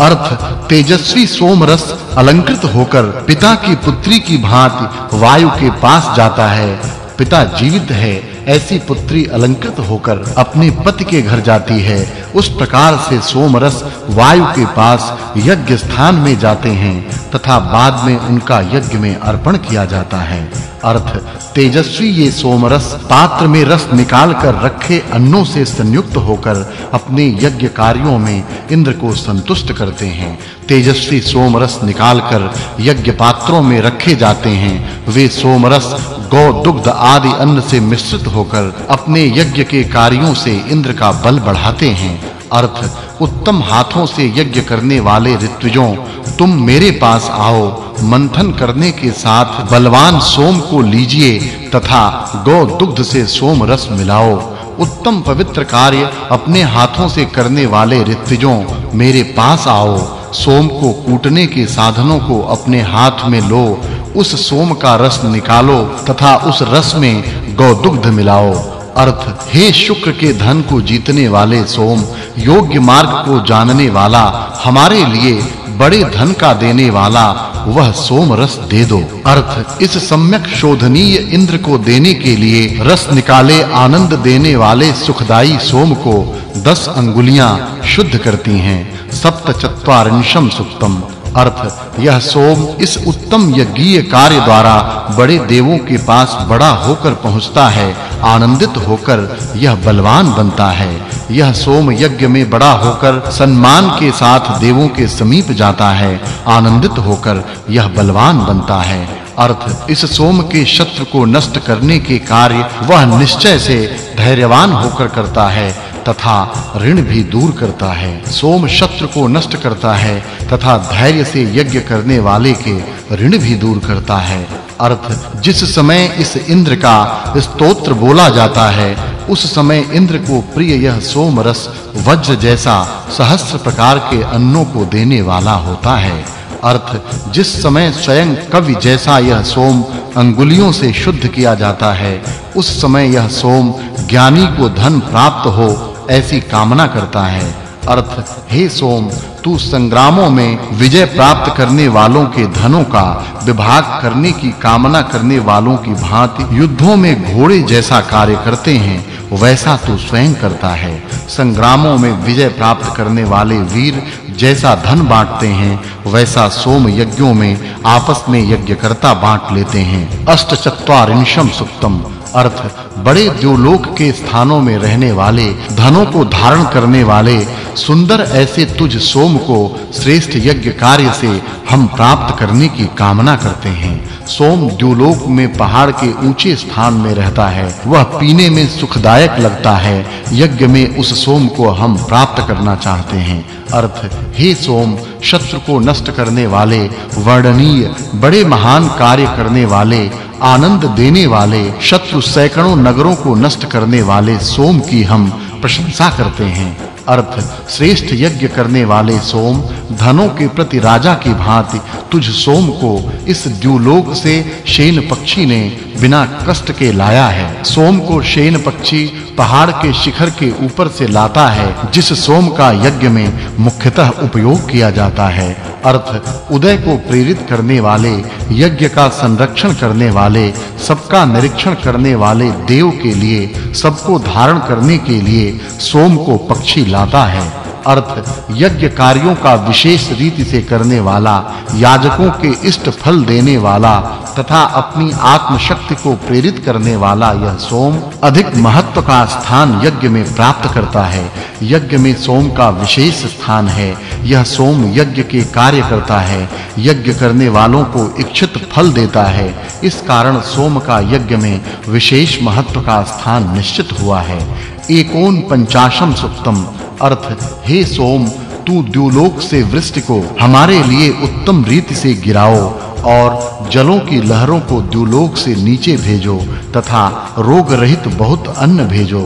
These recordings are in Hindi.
अर्थ तेजस्वी सोम रस अलंकृत होकर पिता की पुत्री की भांति वायु के पास जाता है। पिता जीवित है। ऐसी पुत्री अलंकृत होकर अपने पति के घर जाती है। उस प्रकार से सोमरस वायु के पास यज्ञ स्थान में जाते हैं तथा बाद में उनका यज्ञ में अर्पण किया जाता है। अर्थ, तेजस्वी ये सोमरस पात्र में रस निकाल कर रखे अन्नों से संयुक्त होकर अपने यज्ञ कार्यों में इंद्र को संतुष्ट करते हैं। तेजस्वी सोमरस निकालकर यज्ञ पात्रों में रखे जाते हैं। वे सोमरस, गौ, दुग्ध आदि अन्न से मिश्रित होकर अपने यज्ञ के कार्यों से इंद्र का बल बढ़ाते हैं। अर्थ, उत्तम हाथों से यज्ञ करने वाले ऋत्विजों, तुम मेरे पास आओ। मंथन करने के साथ बलवान सोम को लीजिए तथा गौ दुग्ध से सोम रस मिलाओ। उत्तम पवित्र कार्य अपने हाथों से करने वाले ऋत्विजों, मेरे पास आओ। सोम को कूटने के साधनों को अपने हाथ में लो। उस सोम का रस निकालो तथा उस रस में गौ दुग्ध मिलाओ। अर्थ, हे शुक्र के धन को जीतने वाले सोम, योग्य मार्ग को जानने वाला, हमारे लिए बड़े धन का देने वाला, वह सोम रस दे दो। अर्थ, इस सम्यक शोधनीय इंद्र को देने के लिए रस निकाले आनंद देने वाले सुखदाई सोम को 10 अंगुलियाँ शुद्ध करती हैं। सप्त चत्वारिंशम सुक्तम। अर्थ, यह सोम इस उत्तम यज्ञीय कार्य द्वारा बड़े देवों के पास बड़ा होकर पहुँचता है, आनंदित होकर यह बलवान बनता है। यह सोम यज्ञ में बड़ा होकर सम्मान के साथ देवों के समीप जाता है, आनंदित होकर यह बलवान बनता है। अर्थ, इस सोम के शत्रु को नष्ट करने के कार्य वह निश्चय से धैर्यवान होकर करता है। तथा ऋण भी दूर करता है, सोम शत्रु को नष्ट करता है, तथा धैर्य से यज्ञ करने वाले के ऋण भी दूर करता है। अर्थ, जिस समय इस इंद्र का स्तोत्र बोला जाता है, उस समय इंद्र को प्रिय यह सोम रस वज्र जैसा सहस्त्र प्रकार के अन्नों को देने वाला होता है। अर्थ, जिस समय स्वयं कवि जैसा यह सोम अंगुलियों से शुद्ध किया जाता है, उस समय यह सोम ज्ञानी को धन प्राप्त हो ऐसी कामना करता है। अर्थ, हे सोम, तू संग्रामों में विजय प्राप्त करने वालों के धनों का विभाग करने की कामना करने वालों की भांति युद्धों में घोड़े जैसा कार्य करते हैं, वैसा तू स्वयं करता है। संग्रामों में विजय प्राप्त करने वाले वीर जैसा धन बांटते हैं, वैसा सोम यज्ञों में आपस में यज्ञकर्ता बांट लेते हैं। अष्टचत्वारिंशम सुक्तम। अर्थ, बड़े जो लोक के स्थानों में रहने वाले, धनों को धारण करने वाले, सुंदर ऐसे तुझ सोम को श्रेष्ठ यज्ञ कार्य से हम प्राप्त करने की कामना करते हैं। सोम द्युलोक में पहाड़ के ऊँचे स्थान में रहता है। वह पीने में सुखदायक लगता है। यज्ञ में उस सोम को हम प्राप्त करना चाहते हैं। अर्थ, हे सोम, शत्रु को नष्ट करने वाले, वर्णनीय, बड़े महान कार्य करने वाले, आनंद देने वाले, शत्रु सैकड़ों नगरों को नष्ट करने वाले सोम की हम प्रशंसा करते हैं। अर्थ श्रेष्ठ यज्ञ करने वाले सोम, धनों के प्रति राजा की भांति तुझ सोम को इस द्युलोक से शेन पक्षी ने बिना कष्ट के लाया है। सोम को शेन पक्षी पहाड़ के शिखर के ऊपर से लाता है, जिस सोम का यज्ञ में मुख्यतः उपयोग किया जाता है। अर्थ, उदय को प्रेरित करने वाले, यज्ञ का संरक्षण करने वाले, सबका निरीक्षण करने वाले देव के लिए, सबको धारण करने के लिए सोम को पक्षी लाता है। अर्थ यज्ञ कार्यों का विशेष रीति से करने वाला, याजकों के इष्ट फल देने वाला तथा अपनी आत्म शक्ति को प्रेरित करने वाला यह सोम अधिक महत्व का स्थान यज्ञ में प्राप्त करता है। यज्ञ में सोम का विशेष स्थान है। यह सोम यज्ञ के कार्य करता है। यज्ञ करने वालों को इच्छित फल देता है। इस कारण सोम का यज्ञ में विशेष महत्व का स्थान निश्चित हुआ है। एकोन पंचाशम सुक्तम अर्थ, हे सोम, तू द्युलोक से वृष्टि को हमारे लिए उत्तम रीति से गिराओ और जलों की लहरों को द्युलोक से नीचे भेजो तथा रोग रहित बहुत अन्न भेजो,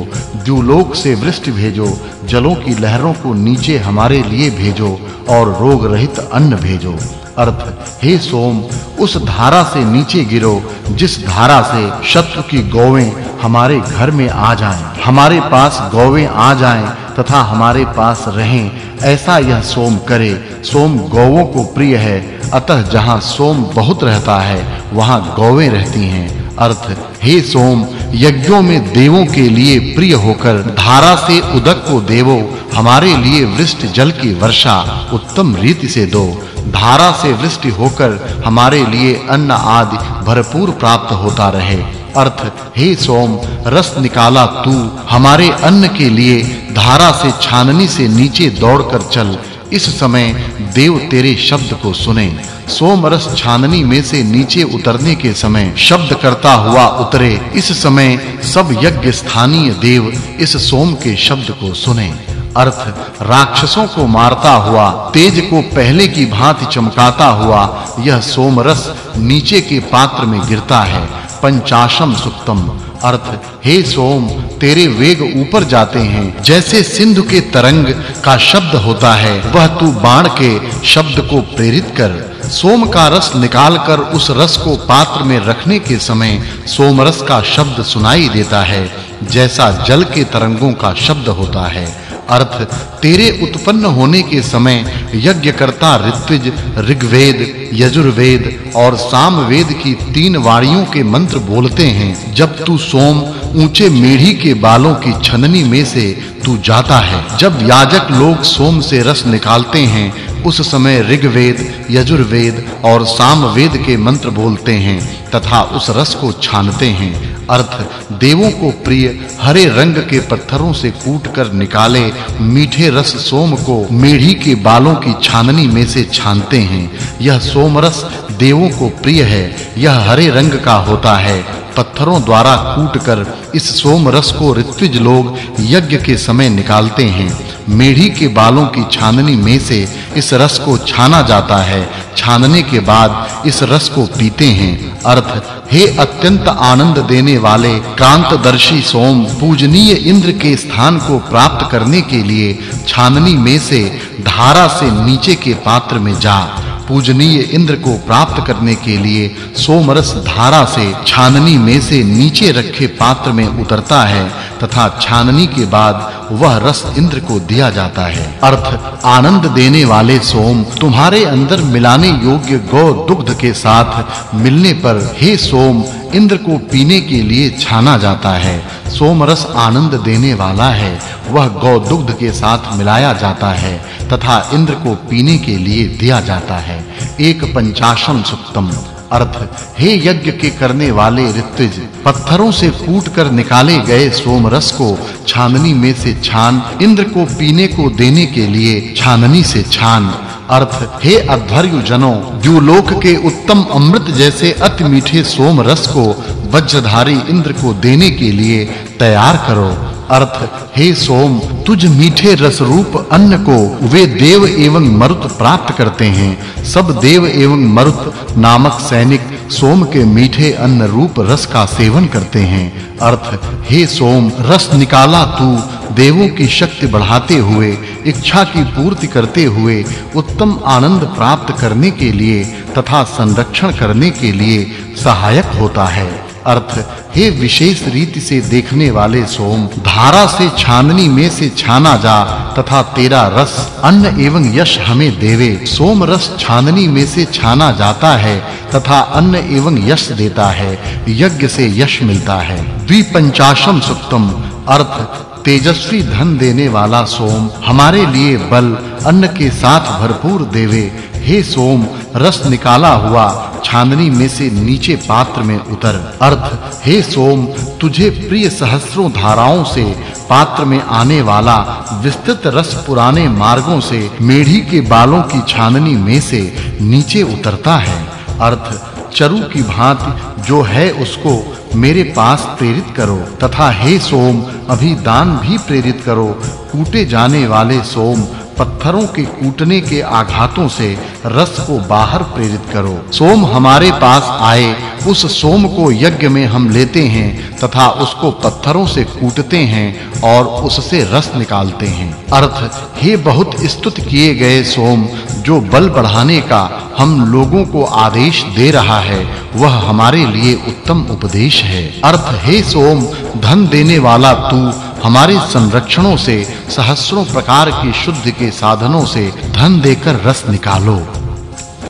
द्युलोक से वृष्टि भेजो, जलों की लहरों को नीचे हमारे लिए भेजो और रोग रहित अन्न भेजो। अर्थ, हे सोम, उस धारा से नीचे गिरो, जिस धारा से शत्रु की गौवें हमारे घर में आ जाएँ। हमारे पास गौवें आ जाएँ तथा हमारे पास रहें। ऐसा यह सोम करे। सोम गौओं को प्रिय है। अतः जहाँ सोम बहुत रहता है, वहाँ गौएँ रहती हैं। अर्थ, हे सोम, यज्ञों में देवों के लिए प्रिय होकर, धारा से उदक को देवो, हमारे लिए वृष्ट जल की वर्षा उत्तम रीति से दो। धारा से वृष्टि होकर हमारे लिए अन्न आदि भरपूर प्राप्त होता रहे। अर्थ, हे सोम, रस निकाला तू, हमारे अन्न के लिए धारा से छाननी से नीचे दौड़कर चल। इस समय देव तेरे शब्द को सुने। सोम रस छाननी में से नीचे उतरने के समय शब्द करता हुआ उतरे। इस समय सब यज्ञ स्थानीय देव इस सोम के शब्द को सुने। अर्थ, राक्षसों को मारता हुआ, तेज को पहले की भांति चमकाता हुआ, यह सोम रस नीचे के पात्र में गिरता है। पंचाशम सुक्तम। अर्थ, हे सोम, तेरे वेग ऊपर जाते हैं। जैसे सिंधु के तरंग का शब्द होता है, वह तू बाण के शब्द को प्रेरित कर। सोम का रस निकालकर उस रस को पात्र में रखने के समय सोम रस का शब्द सुनाई देता है, जैसा जल के तरंगों का शब्द होता है। अर्थ, तेरे उत्पन्न होने के समय यज्ञकर्ता ऋत्विज, ऋग्वेद, यजुर्वेद और सामवेद की तीन वाणियों के मंत्र बोलते हैं। जब तू सोम, ऊँचे मेढ़ी के बालों की छननी में से तू जाता है। जब याजक लोग सोम से रस निकालते हैं, उस समय ऋग्वेद, यजुर्वेद और सामवेद के मंत्र बोलते हैं तथा उस रस को छानते हैं। अर्थ, देवों को प्रिय हरे रंग के पत्थरों से कूटकर निकाले, मीठे रस सोम को मेढ़ी के बालों की छाननी में से छानते हैं। यह सोम रस देवों को प्रिय है, यह हरे रंग का होता है। पत्थरों द्वारा कूटकर इस सोम रस को ऋत्विज लोग यज्ञ के समय निकालते हैं। मेढ़ी के बालों की छाननी में से इस रस को छाना जाता है। छानने के बाद इस रस को पीते हैं। अर्थ, हे अत्यंत आनंद देने वाले कांतदर्शी सोम, पूजनीय इंद्र के स्थान को प्राप्त करने के लिए छाननी में से धारा से नीचे के पात्र में जा। पूजनीय इंद्र को प्राप्त करने के लिए सोमरस धारा से छाननी में से नीचे रखे पात्र में उतरता है तथा छाननी के बाद वह रस इंद्र को दिया जाता है। अर्थ, आनंद देने वाले सोम, तुम्हारे अंदर मिलाने योग्य गौ दुग्ध के साथ मिलने पर हे सोम, इंद्र को पीने के लिए छाना जाता है। सोम रस आनंद देने वाला है, वह गौ दुग्ध के साथ मिलाया जाता है, तथा इंद्र को पीने के लिए दिया जाता है। एक पंचाशम सुक्तम अर्थ, हे यज्ञ के करने वाले ऋत्विज, पत्थरों से कूट कर निकाले गए सोम रस को छाननी में से छान, इंद्र को पीने को देने के लिए छाननी से छान। अर्थ, हे अध्वर्यु जनों लोक के उत्तम अमृत जैसे अति मीठे सोम रस को वज्रधारी इंद्र को देने के लिए तैयार करो। अर्थ, हे सोम, तुझ मीठे रस रूप अन्न को वे देव एवं मरुत प्राप्त करते हैं। सब देव एवं मरुत नामक सैनिक सोम के मीठे अन्न रूप रस का सेवन करते हैं। अर्थ, हे सोम, रस निकाला तू, देवों की शक्ति बढ़ाते हुए, इच्छा की पूर्ति करते हुए, उत्तम आनंद प्राप्त करने के लिए तथा संरक्षण करने के लिए सहायक होता है। अर्थ, हे विशेष रीति से देखने वाले सोम, धारा से छाननी में से छाना जा, तथा तेरा रस, अन्न एवं यश हमें देवे। सोम रस छाननी में से छाना जाता है, तथा अन्न एवं यश देता है, यज्ञ से यश मिलता है। द्विपंचाशम सुक्तम, अर्थ, तेजस्वी धन देने वाला सोम, हमारे लिए बल, अन्न के साथ भरपूर देवे। हे सोम, रस निकाला हुआ छाननी में से नीचे पात्र में उतर। अर्थ, हे सोम, तुझे प्रिय सहस्त्रों धाराओं से पात्र में आने वाला विस्तृत रस पुराने मार्गों से मेढ़ी के बालों की छाननी में से नीचे उतरता है। अर्थ, चरु की भांति जो है उसको मेरे पास प्रेरित करो, तथा हे सोम, अभी दान भी प्रेरित करो, कूटे जाने वाले सोम पत्थरों के कूटने के आघातों से रस को बाहर प्रेरित करो। सोम हमारे पास आए, उस सोम को यज्ञ में हम लेते हैं तथा उसको पत्थरों से कूटते हैं और उससे रस निकालते हैं। अर्थ, हे बहुत स्तुत किए गए सोम, जो बल बढ़ाने का हम लोगों को आदेश दे रहा है, वह हमारे लिए उत्तम उपदेश है। अर्थ, हे सोम, धन देने वाला तू हमारे संरक्षणों से सहस्त्रों प्रकार की शुद्ध के साधनों से धन देकर रस निकालो।